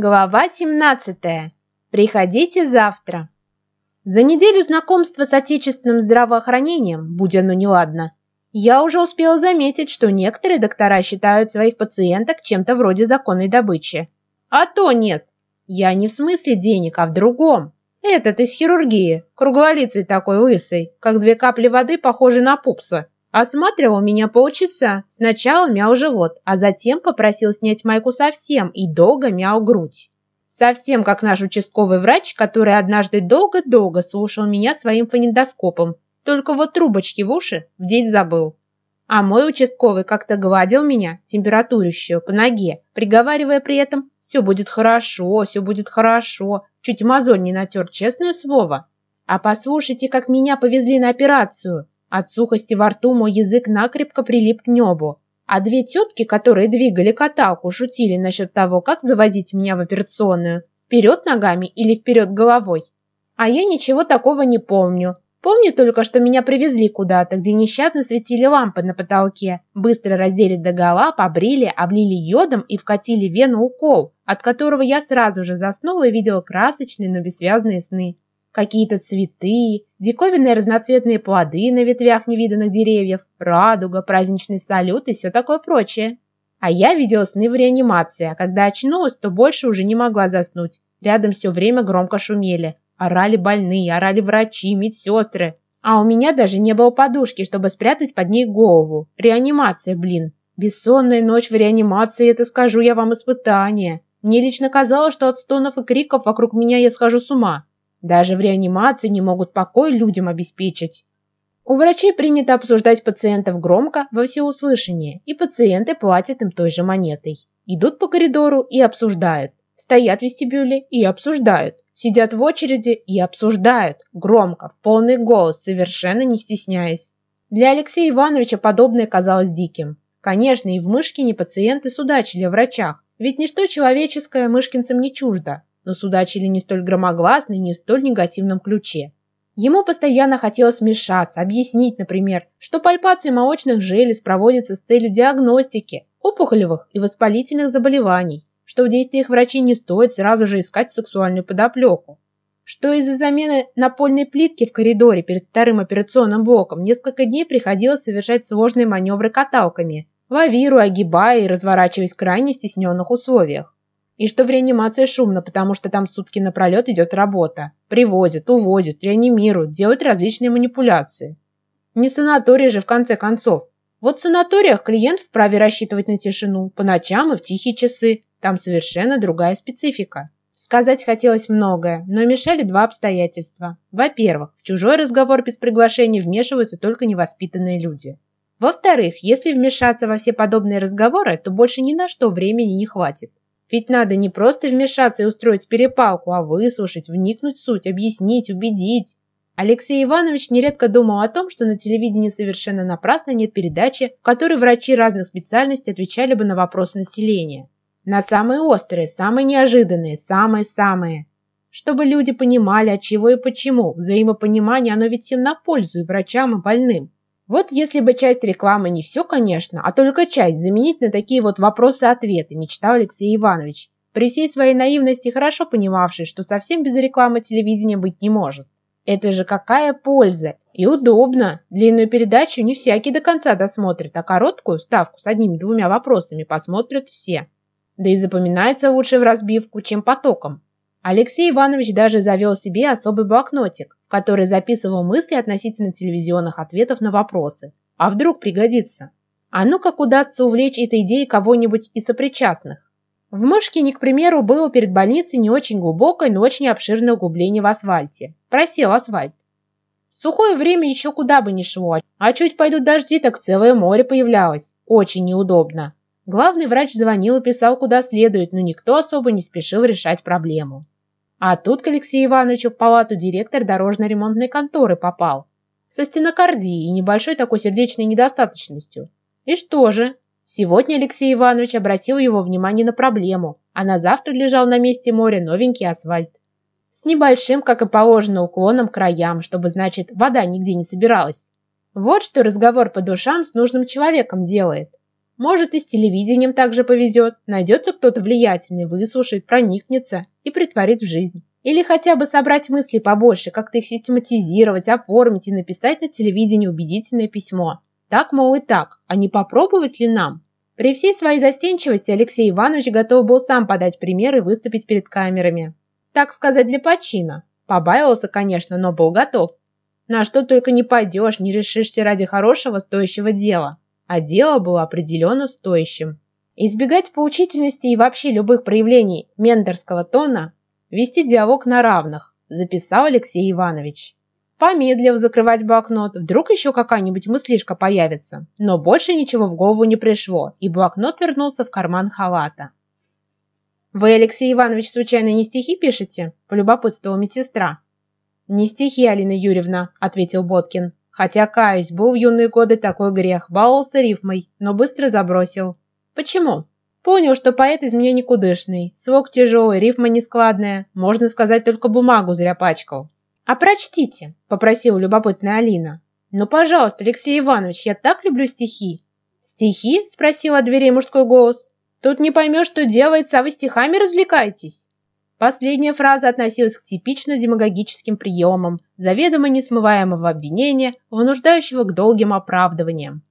Глава 17. Приходите завтра. За неделю знакомства с отечественным здравоохранением, будь оно неладно, я уже успела заметить, что некоторые доктора считают своих пациенток чем-то вроде законной добычи. А то нет. Я не в смысле денег, а в другом. Этот из хирургии, круглолицый такой лысый, как две капли воды, похожий на пупса. Осматривал меня полчаса, сначала мял живот, а затем попросил снять майку совсем и долго мял грудь. Совсем как наш участковый врач, который однажды долго-долго слушал меня своим фонендоскопом, только вот трубочки в уши вдеть забыл. А мой участковый как-то гладил меня, температурящую, по ноге, приговаривая при этом «все будет хорошо, все будет хорошо», чуть мозоль не натер, честное слово. А послушайте, как меня повезли на операцию. От сухости во рту мой язык накрепко прилип к небу, а две тетки, которые двигали каталку, шутили насчет того, как завозить меня в операционную, вперед ногами или вперед головой. А я ничего такого не помню. Помню только, что меня привезли куда-то, где нещадно светили лампы на потолке, быстро раздели догола, побрили, облили йодом и вкатили вену укол, от которого я сразу же заснула и видела красочные, но бессвязные сны какие-то цветы, диковинные разноцветные плоды на ветвях невиданных деревьев, радуга, праздничный салют и все такое прочее. А я видела сны в реанимации, а когда очнулась, то больше уже не могла заснуть. Рядом все время громко шумели. Орали больные, орали врачи, медсестры. А у меня даже не было подушки, чтобы спрятать под ней голову. Реанимация, блин. Бессонная ночь в реанимации, это скажу я вам испытание. Мне лично казалось, что от стонов и криков вокруг меня я схожу с ума. Даже в реанимации не могут покой людям обеспечить. У врачей принято обсуждать пациентов громко во всеуслышание, и пациенты платят им той же монетой. Идут по коридору и обсуждают. Стоят в вестибюле и обсуждают. Сидят в очереди и обсуждают. Громко, в полный голос, совершенно не стесняясь. Для Алексея Ивановича подобное казалось диким. Конечно, и в Мышкине пациенты судачили о врачах, ведь ничто человеческое мышкинцам не чуждо но судачили не столь громогласно и не столь негативном ключе. Ему постоянно хотелось вмешаться, объяснить, например, что пальпация молочных желез проводится с целью диагностики опухолевых и воспалительных заболеваний, что в действиях врачей не стоит сразу же искать сексуальную подоплеку, что из-за замены напольной плитки в коридоре перед вторым операционным блоком несколько дней приходилось совершать сложные маневры каталками, лавируя, огибая и разворачиваясь в крайне стесненных условиях. И что в реанимации шумно, потому что там сутки напролет идет работа. Привозят, увозят, реанимируют, делают различные манипуляции. Не санаторий же в конце концов. Вот в санаториях клиент вправе рассчитывать на тишину по ночам и в тихие часы. Там совершенно другая специфика. Сказать хотелось многое, но мешали два обстоятельства. Во-первых, в чужой разговор без приглашения вмешиваются только невоспитанные люди. Во-вторых, если вмешаться во все подобные разговоры, то больше ни на что времени не хватит. Ведь надо не просто вмешаться и устроить перепалку, а выслушать, вникнуть в суть, объяснить, убедить. Алексей Иванович нередко думал о том, что на телевидении совершенно напрасно нет передачи, в которой врачи разных специальностей отвечали бы на вопросы населения. На самые острые, самые неожиданные, самые-самые. Чтобы люди понимали, от чего и почему. Взаимопонимание, оно ведь всем на пользу и врачам, и больным. Вот если бы часть рекламы не все, конечно, а только часть заменить на такие вот вопросы-ответы, мечтал Алексей Иванович, при всей своей наивности хорошо понимавший, что совсем без рекламы телевидения быть не может. Это же какая польза! И удобно. Длинную передачу не всякий до конца досмотрит, а короткую ставку с одними-двумя вопросами посмотрят все. Да и запоминается лучше в разбивку, чем потоком. Алексей Иванович даже завел себе особый блокнотик, который записывал мысли относительно телевизионных ответов на вопросы. А вдруг пригодится? А ну как удастся увлечь этой идеей кого-нибудь из сопричастных? В Мышкине, к примеру, было перед больницей не очень глубокое, но очень обширное углубление в асфальте. Просел асфальт. В сухое время еще куда бы ни шло, а чуть пойдут дожди, так целое море появлялось. Очень неудобно. Главный врач звонил и писал куда следует, но никто особо не спешил решать проблему. А тут к Алексею Ивановичу в палату директор дорожно-ремонтной конторы попал. Со стенокардией и небольшой такой сердечной недостаточностью. И что же? Сегодня Алексей Иванович обратил его внимание на проблему, а на завтра лежал на месте моря новенький асфальт. С небольшим, как и положено, уклоном к краям, чтобы, значит, вода нигде не собиралась. Вот что разговор по душам с нужным человеком делает. Может, и с телевидением также повезет. Найдется кто-то влиятельный, выслушает, проникнется и притворит в жизнь. Или хотя бы собрать мысли побольше, как-то их систематизировать, оформить и написать на телевидении убедительное письмо. Так, мол, и так, а не попробовать ли нам? При всей своей застенчивости Алексей Иванович готов был сам подать пример и выступить перед камерами. Так сказать, для почина. Побаивался, конечно, но был готов. На что только не пойдешь, не решишься ради хорошего, стоящего дела а дело было определенно стоящим. Избегать поучительности и вообще любых проявлений менторского тона, вести диалог на равных, записал Алексей Иванович. Помедлив закрывать блокнот, вдруг еще какая-нибудь мыслишка появится, но больше ничего в голову не пришло, и блокнот вернулся в карман халата. «Вы, Алексей Иванович, случайно не стихи пишете?» – полюбопытствовала медсестра. «Не стихи, Алина Юрьевна», – ответил Боткин. Хотя, каюсь, был в юные годы такой грех, баловался рифмой, но быстро забросил. Почему? Понял, что поэт из меня никудышный, слог тяжелый, рифма нескладная, можно сказать, только бумагу зря пачкал. «А прочтите», — попросила любопытная Алина. «Ну, пожалуйста, Алексей Иванович, я так люблю стихи». «Стихи?» — спросил от дверей мужской голос. «Тут не поймешь, что делается, а вы стихами развлекаетесь». Последняя фраза относилась к типично демагогическим приемам, заведомо несмываемого обвинения, вынуждающего к долгим оправдываниям.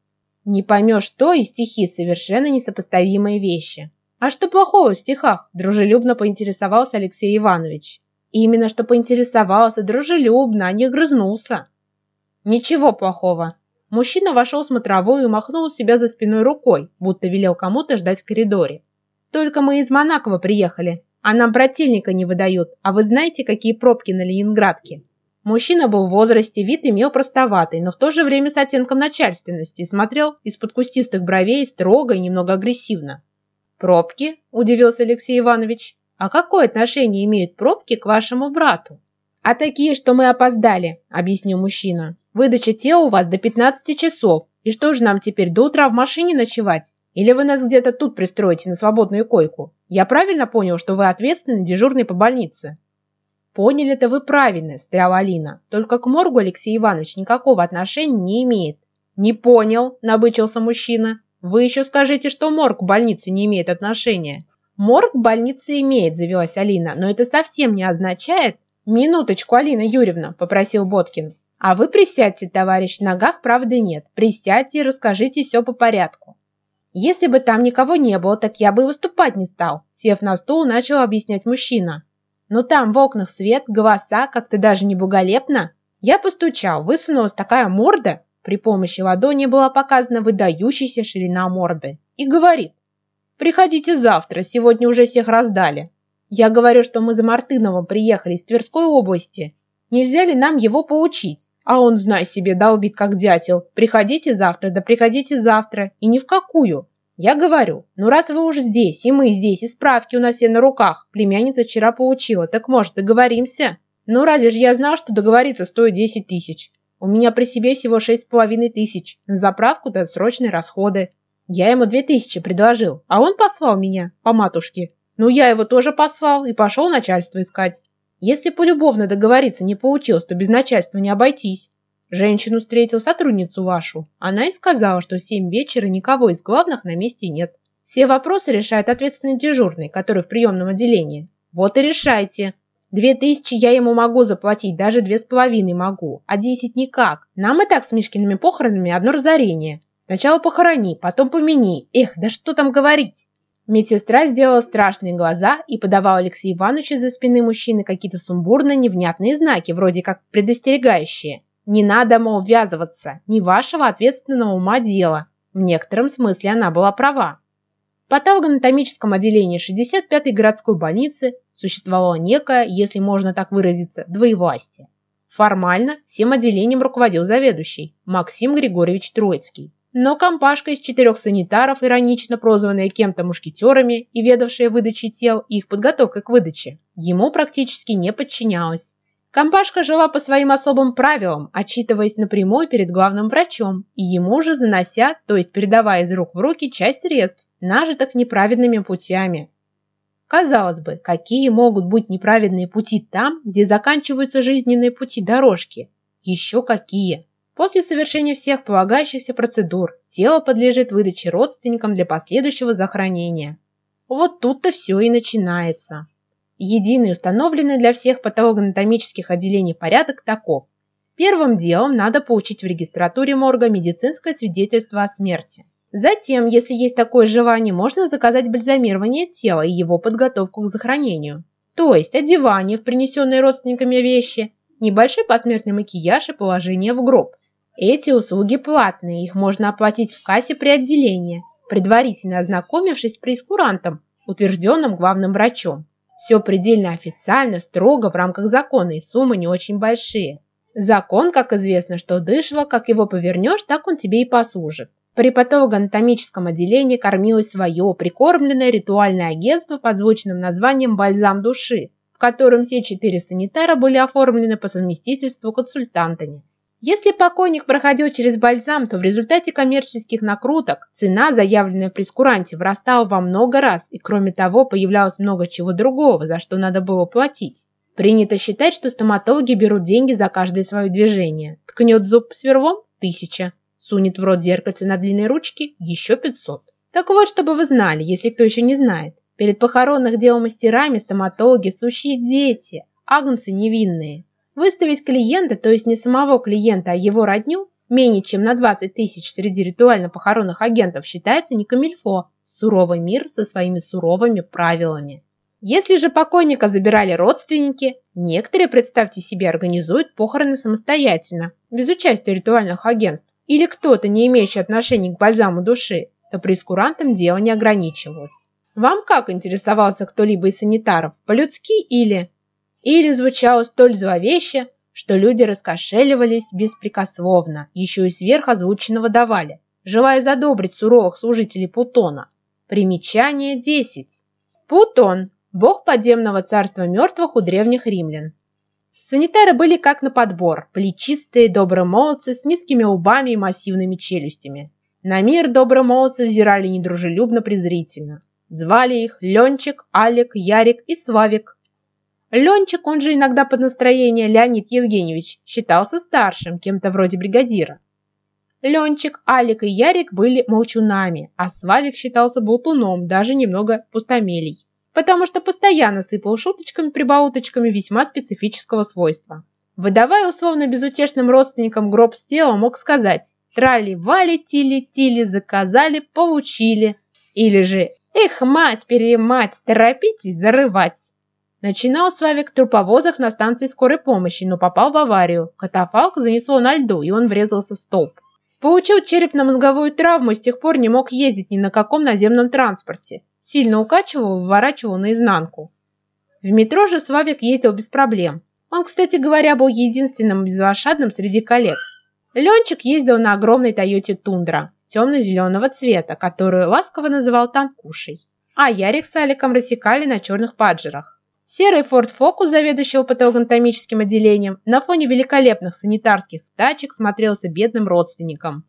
Не поймешь, что и стихи совершенно несопоставимые вещи. А что плохого в стихах? Дружелюбно поинтересовался Алексей Иванович. Именно что поинтересовался дружелюбно, а не грызнулся. Ничего плохого. Мужчина вошел в смотровую и махнул себя за спиной рукой, будто велел кому-то ждать в коридоре. Только мы из Монакова приехали, а нам брательника не выдают, а вы знаете, какие пробки на Ленинградке? Мужчина был в возрасте, вид имел простоватый, но в то же время с оттенком начальственности смотрел из-под кустистых бровей строго и немного агрессивно. «Пробки?» – удивился Алексей Иванович. «А какое отношение имеют пробки к вашему брату?» «А такие, что мы опоздали», – объяснил мужчина. «Выдача тела у вас до 15 часов. И что же нам теперь до утра в машине ночевать? Или вы нас где-то тут пристроите на свободную койку? Я правильно понял, что вы ответственный дежурный по больнице?» «Поняли-то вы правильно», – встряла Алина. «Только к моргу Алексей Иванович никакого отношения не имеет». «Не понял», – набычился мужчина. «Вы еще скажите, что морг к больнице не имеет отношения». «Морг к больнице имеет», – завелась Алина, «но это совсем не означает...» «Минуточку, Алина Юрьевна», – попросил Боткин. «А вы присядьте, товарищ, в ногах правды нет. Присядьте и расскажите все по порядку. Если бы там никого не было, так я бы и выступать не стал. Сев на стул, начал объяснять мужчина. Но там в окнах свет, голоса, как-то даже не боголепно. Я постучал, высунулась такая морда, при помощи ладони была показана выдающаяся ширина морды, и говорит, «Приходите завтра, сегодня уже всех раздали». Я говорю, что мы за Мартыновым приехали из Тверской области. Нельзя ли нам его поучить? А он, знай себе, долбит как дятел. Приходите завтра, да приходите завтра. И ни в какую. Я говорю, ну раз вы уже здесь, и мы здесь, и справки у нас все на руках. Племянница вчера получила, так может договоримся? Ну разве же я знал, что договориться стоит 10 тысяч? У меня при себе всего шесть с половиной тысяч. На заправку да срочные расходы. Я ему две тысячи предложил, а он послал меня по матушке. Ну я его тоже послал и пошел начальство искать. Если полюбовно договориться не получилось, то без начальства не обойтись. Женщину встретил сотрудницу вашу. Она и сказала, что в семь вечера никого из главных на месте нет. Все вопросы решает ответственный дежурный, который в приемном отделении. Вот и решайте. Две тысячи я ему могу заплатить, даже две с половиной могу, а десять никак. Нам и так с Мишкиными похоронами одно разорение. Сначала похорони, потом помяни. Эх, да что там говорить. Медсестра сделала страшные глаза и подавала Алексею Ивановичу за спины мужчины какие-то сумбурные невнятные знаки, вроде как предостерегающие. Не надо, мол, ввязываться, не вашего ответственного ума дело. В некотором смысле она была права. В патологоанатомическом отделении 65-й городской больницы существовало некое, если можно так выразиться, двоевластие. Формально всем отделением руководил заведующий Максим Григорьевич Троицкий. Но компашка из четырех санитаров, иронично прозванная кем-то мушкетерами и ведавшая выдачей тел и их подготовкой к выдаче, ему практически не подчинялась. Компашка жила по своим особым правилам, отчитываясь напрямую перед главным врачом, и ему же занося, то есть передавая из рук в руки часть средств, нажитых неправедными путями. Казалось бы, какие могут быть неправедные пути там, где заканчиваются жизненные пути дорожки? Еще какие! После совершения всех полагающихся процедур тело подлежит выдаче родственникам для последующего захоронения. Вот тут-то все и начинается. Единый установленный для всех патологоанатомических отделений порядок таков. Первым делом надо получить в регистратуре морга медицинское свидетельство о смерти. Затем, если есть такое желание, можно заказать бальзамирование тела и его подготовку к захоронению. То есть одевание в принесенные родственниками вещи, небольшой посмертный макияж и положение в гроб. Эти услуги платные, их можно оплатить в кассе при отделении, предварительно ознакомившись с прескурантом, утвержденным главным врачом. Все предельно официально, строго, в рамках закона, и суммы не очень большие. Закон, как известно, что дышло, как его повернешь, так он тебе и послужит. При патологоанатомическом отделении кормилось свое прикормленное ритуальное агентство под звучным названием «Бальзам души», в котором все четыре санитара были оформлены по совместительству консультантами. Если покойник проходил через бальзам, то в результате коммерческих накруток цена, заявленная в прескуранте, вырастала во много раз, и кроме того появлялось много чего другого, за что надо было платить. Принято считать, что стоматологи берут деньги за каждое свое движение. Ткнет зуб сверлом – тысяча. Сунет в рот зеркальце на длинной ручке – еще пятьсот. Так вот, чтобы вы знали, если кто еще не знает. Перед похоронных дел мастерами стоматологи – сущие дети, агнцы невинные. Выставить клиента, то есть не самого клиента, а его родню, менее чем на 20 тысяч среди ритуально-похоронных агентов считается не камильфо, суровый мир со своими суровыми правилами. Если же покойника забирали родственники, некоторые, представьте себе, организуют похороны самостоятельно, без участия ритуальных агентств, или кто-то, не имеющий отношения к бальзаму души, то прескурантом дело не ограничивалось. Вам как интересовался кто-либо из санитаров, по-людски или... Или звучало столь зловеще, что люди раскошеливались беспрекословно, еще и сверхозвученного давали, желая задобрить суровых служителей Путона. Примечание 10. Путон бог подземного царства мертвых у древних римлян. Санитары были как на подбор, плечистые, добрые молодцы с низкими лбами и массивными челюстями. На мир добрые молодцы взирали недружелюбно-презрительно. Звали их Ленчик, Алик, Ярик и Славик. Ленчик, он же иногда под настроение Леонид Евгеньевич, считался старшим, кем-то вроде бригадира. Ленчик, Алик и Ярик были молчунами, а Славик считался болтуном, даже немного пустомелей потому что постоянно сыпал шуточками-прибауточками весьма специфического свойства. Выдавая условно безутешным родственникам гроб с телом, мог сказать «Трали-вали, тили-тили, заказали, получили». Или же «Эх, мать-перемать, торопитесь зарывать». Начинал Славик в труповозах на станции скорой помощи, но попал в аварию. Катафалк занесло на льду, и он врезался в столб. Получил черепно-мозговую травму и с тех пор не мог ездить ни на каком наземном транспорте. Сильно укачивал, выворачивал наизнанку. В метро же Славик ездил без проблем. Он, кстати говоря, был единственным безлошадным среди коллег. Ленчик ездил на огромной Тойоте Тундра темно-зеленого цвета, которую ласково называл танкушей. А Ярик с Аликом рассекали на черных паджерах. Серый Ford Focus, заведующего патологоанатомическим отделением, на фоне великолепных санитарских тачек смотрелся бедным родственником.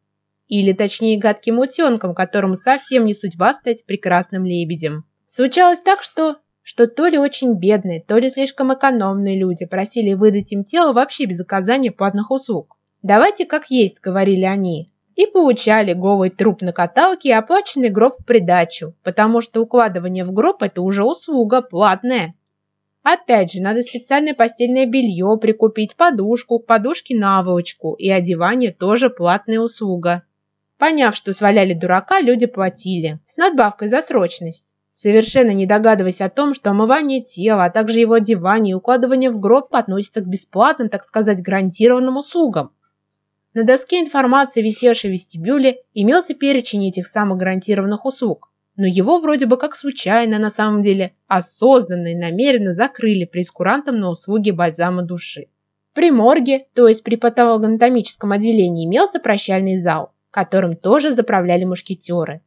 Или, точнее, гадким утенком, которому совсем не судьба стать прекрасным лебедем. Случалось так, что что то ли очень бедные, то ли слишком экономные люди просили выдать им тело вообще без оказания платных услуг. «Давайте как есть», — говорили они, и получали голый труп на каталке и оплаченный гроб в придачу, потому что укладывание в гроб – это уже услуга платная. Опять же, надо специальное постельное белье прикупить, подушку, подушки наволочку и одевание тоже платная услуга. Поняв, что сваляли дурака, люди платили, с надбавкой за срочность. Совершенно не догадываясь о том, что омывание тела, а также его одевание и укладывание в гроб относятся к бесплатным, так сказать, гарантированным услугам. На доске информации, висевшей в вестибюле, имелся перечень этих самых гарантированных услуг но его вроде бы как случайно, на самом деле осознанно и намеренно закрыли прескурантом на услуги бальзама души. При морге, то есть при патологоанатомическом отделении, имелся прощальный зал, которым тоже заправляли мушкетеры.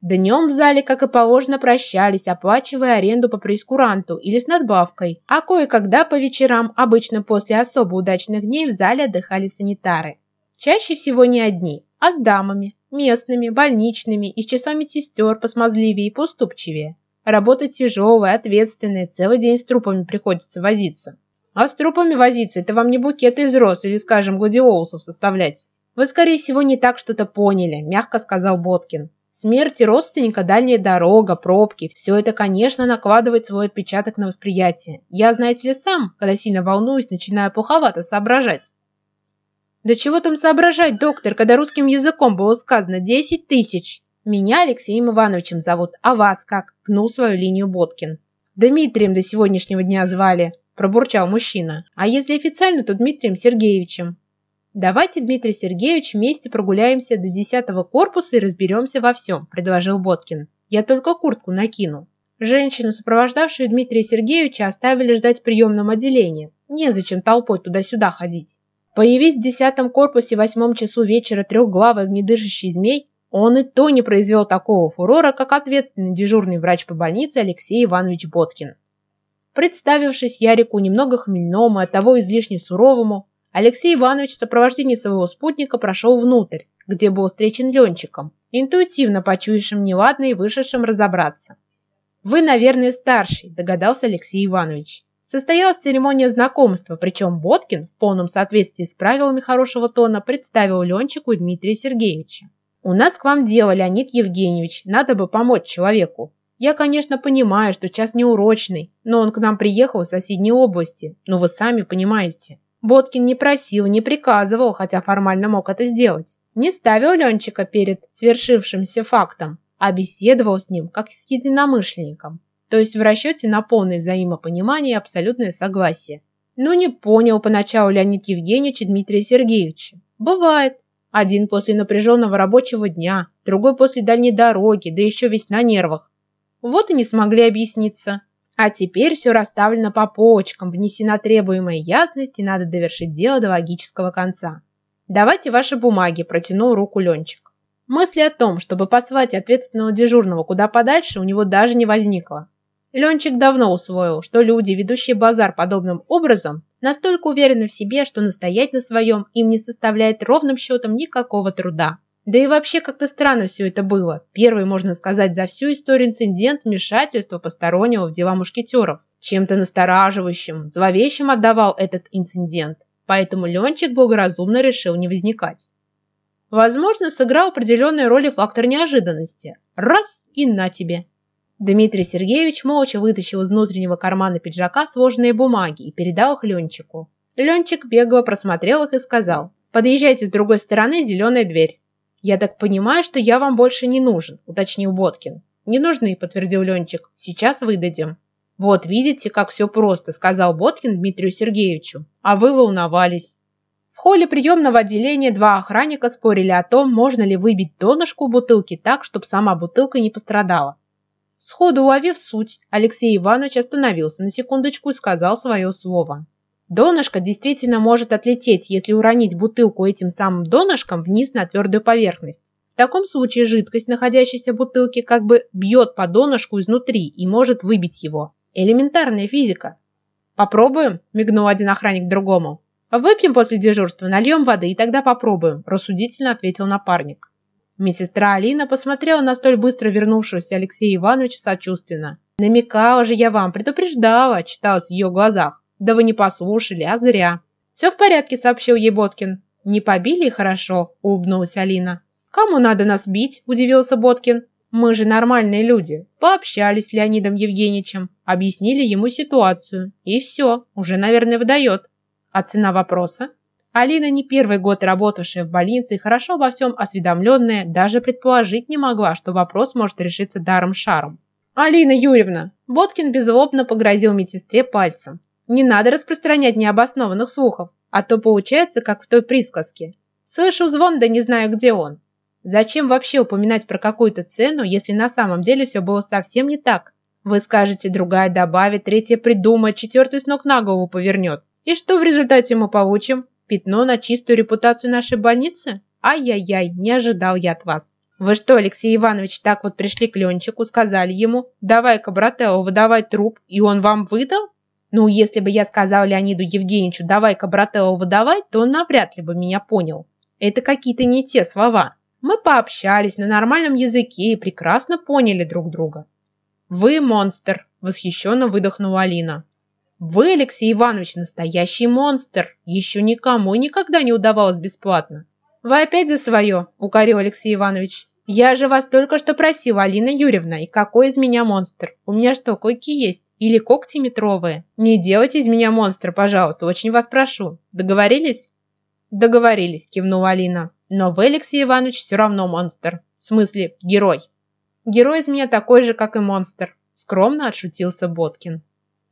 Днем в зале, как и положено, прощались, оплачивая аренду по прескуранту или с надбавкой, а кое-когда по вечерам, обычно после особо удачных дней, в зале отдыхали санитары. Чаще всего не одни, а с дамами, местными, больничными и с часами медсестер посмазливее и поступчивее. Работа тяжелая, ответственная, целый день с трупами приходится возиться. А с трупами возиться – это вам не букеты из роз или, скажем, гладиолусов составлять. «Вы, скорее всего, не так что-то поняли», – мягко сказал Боткин. Смерти родственника, дальняя дорога, пробки – все это, конечно, накладывает свой отпечаток на восприятие. Я, знаете ли, сам, когда сильно волнуюсь, начинаю плоховато соображать. Да чего там соображать, доктор, когда русским языком было сказано «десять тысяч»? Меня Алексеем Ивановичем зовут, а вас как? Гнул свою линию Боткин. Дмитрием до сегодняшнего дня звали, пробурчал мужчина. А если официально, то Дмитрием Сергеевичем. «Давайте, Дмитрий Сергеевич, вместе прогуляемся до десятого корпуса и разберемся во всем», – предложил Боткин. «Я только куртку накину». Женщину, сопровождавшую Дмитрия Сергеевича, оставили ждать в приемном отделении. Незачем толпой туда-сюда ходить. Появись в десятом корпусе в восьмом часу вечера трехглавый огнедышащий змей, он и то не произвел такого фурора, как ответственный дежурный врач по больнице Алексей Иванович Боткин. Представившись Ярику немного хмельному, и оттого излишне суровому, Алексей Иванович в сопровождении своего спутника прошел внутрь, где был встречен Ленчиком, интуитивно почуявшим неладное и вышедшим разобраться. «Вы, наверное, старший», – догадался Алексей Иванович. Состоялась церемония знакомства, причем Боткин, в полном соответствии с правилами хорошего тона, представил Ленчику и Дмитрия Сергеевича. «У нас к вам дело, Леонид Евгеньевич, надо бы помочь человеку. Я, конечно, понимаю, что час неурочный, но он к нам приехал из соседней области, но вы сами понимаете». Боткин не просил, не приказывал, хотя формально мог это сделать. Не ставил Ленчика перед свершившимся фактом, а беседовал с ним, как с единомышленником. То есть в расчете на полное взаимопонимание и абсолютное согласие. Но не понял поначалу Леонид Евгеньевич и Дмитрия Сергеевича. Бывает. Один после напряженного рабочего дня, другой после дальней дороги, да еще весь на нервах. Вот и не смогли объясниться. А теперь все расставлено по полочкам, внесена требуемая ясность, и надо довершить дело до логического конца. «Давайте ваши бумаги», – протянул руку Ленчик. Мысли о том, чтобы послать ответственного дежурного куда подальше, у него даже не возникло. Ленчик давно усвоил, что люди, ведущие базар подобным образом, настолько уверены в себе, что настоять на своем им не составляет ровным счетом никакого труда. Да и вообще как-то странно все это было. Первый, можно сказать, за всю историю инцидент вмешательства постороннего в дела мушкетеров. Чем-то настораживающим, зловещим отдавал этот инцидент. Поэтому Ленчик благоразумно решил не возникать. Возможно, сыграл определенную роль и фактор неожиданности. Раз и на тебе. Дмитрий Сергеевич молча вытащил из внутреннего кармана пиджака сложные бумаги и передал их Ленчику. Ленчик бегло просмотрел их и сказал, «Подъезжайте с другой стороны, зеленая дверь». «Я так понимаю, что я вам больше не нужен», – уточнил Боткин. «Не нужны», – подтвердил Ленчик. «Сейчас выдадим». «Вот, видите, как все просто», – сказал Боткин Дмитрию Сергеевичу. «А вы волновались». В холле приемного отделения два охранника спорили о том, можно ли выбить донышку бутылки так, чтобы сама бутылка не пострадала. Сходу уловив суть, Алексей Иванович остановился на секундочку и сказал свое слово. Донышко действительно может отлететь, если уронить бутылку этим самым донышком вниз на твердую поверхность. В таком случае жидкость, находящаяся в бутылке, как бы бьет по донышку изнутри и может выбить его. Элементарная физика. «Попробуем?» – мигнул один охранник другому. «Выпьем после дежурства, нальем воды и тогда попробуем», – рассудительно ответил напарник. Медсестра Алина посмотрела на столь быстро вернувшегося Алексея Ивановича сочувственно. «Намекала же я вам, предупреждала», – читалось в ее глазах. Да вы не послушали, а зря. Все в порядке, сообщил ей Боткин. Не побили хорошо, улыбнулась Алина. Кому надо нас бить, удивился Боткин. Мы же нормальные люди. Пообщались с Леонидом Евгеньевичем, объяснили ему ситуацию. И все, уже, наверное, выдает. А цена вопроса? Алина, не первый год работавшая в больнице и хорошо во всем осведомленная, даже предположить не могла, что вопрос может решиться даром-шаром. «Алина Юрьевна!» Боткин беззлобно погрозил медсестре пальцем. Не надо распространять необоснованных слухов, а то получается, как в той присказке. Слышу звон, да не знаю, где он. Зачем вообще упоминать про какую-то цену, если на самом деле все было совсем не так? Вы скажете, другая добавит, третья придумает, четвертый с ног на голову повернет. И что в результате мы получим? Пятно на чистую репутацию нашей больницы? Ай-яй-яй, не ожидал я от вас. Вы что, Алексей Иванович, так вот пришли к Ленчику, сказали ему, давай-ка, брателло, выдавай труп, и он вам выдал? Ну, если бы я сказал Леониду Евгеньевичу «давай-ка, брателло, выдавай», то он навряд ли бы меня понял. Это какие-то не те слова. Мы пообщались на нормальном языке и прекрасно поняли друг друга. «Вы монстр!» – восхищенно выдохнула Алина. «Вы, Алексей Иванович, настоящий монстр! Еще никому никогда не удавалось бесплатно. «Вы опять за свое», — укорил Алексей Иванович. «Я же вас только что просил, Алина Юрьевна, и какой из меня монстр? У меня что, койки есть? Или когти метровые? Не делайте из меня монстра, пожалуйста, очень вас прошу. Договорились?» «Договорились», — кивнула Алина. «Но вы, Алексей Иванович, все равно монстр. В смысле, герой». «Герой из меня такой же, как и монстр», — скромно отшутился Боткин.